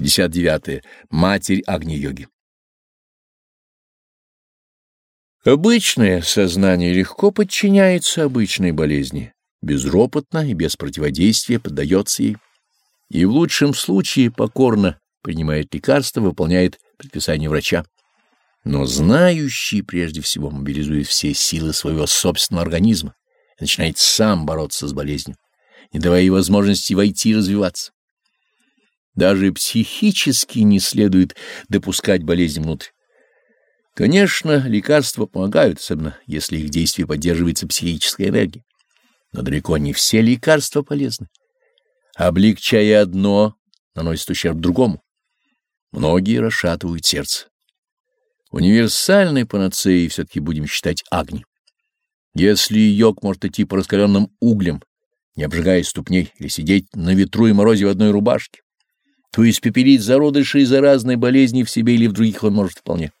59. -е. Матерь Агни-йоги. Обычное сознание легко подчиняется обычной болезни, безропотно и без противодействия поддается ей, и в лучшем случае покорно принимает лекарства, выполняет предписание врача. Но знающий прежде всего мобилизует все силы своего собственного организма и начинает сам бороться с болезнью, не давая ей возможности войти и развиваться. Даже психически не следует допускать болезнь внутрь. Конечно, лекарства помогают, особенно если их действие поддерживается психической энергией. Но далеко не все лекарства полезны. Облегчая одно, наносит ущерб другому. Многие расшатывают сердце. Универсальной панацеей все-таки будем считать огни. Если йог может идти по раскаленным углям, не обжигая ступней, или сидеть на ветру и морозе в одной рубашке, то испепелить зародыши и заразной болезни в себе или в других он может вполне.